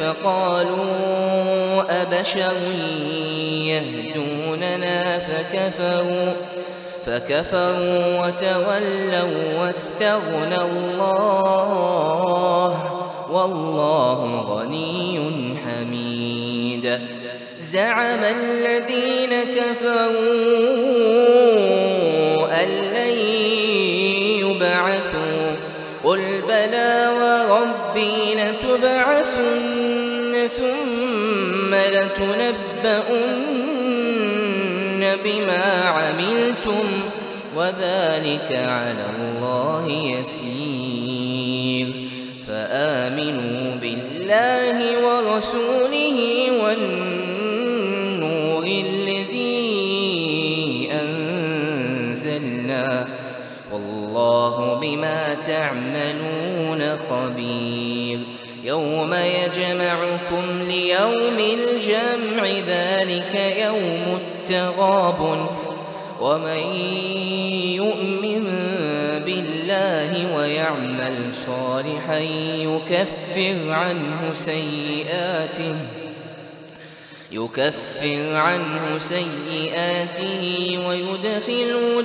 فقالوا أبشر يهدوننا فكفروا فكفروا وتولوا واستغنى الله والله غني حميد زعم الذين كفروا ثم لتنبؤن بما عملتم وذلك على الله يسير. فآمنوا بالله ورسوله والنور الذي أنزلنا. والله بما تعملون خبير. يوم يجمعكم ليوم الجمع ذلك يوم التغاب. ومن يؤمن بالله ويعمل صالحا يكفر عنه سيئاته يكفر عنه سيئاته ويدخل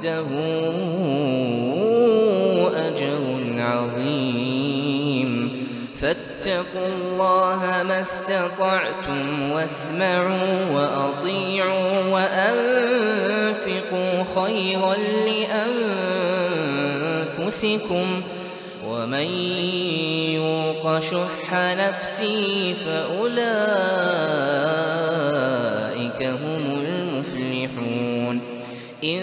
عنده أجر عظيم. فاتقوا الله ما استطعتم واسمعوا وأطيعوا وأنفقوا خيرا لأنفسكم. ومن يوق شح نفسه فأولئك هم المفلحون. إن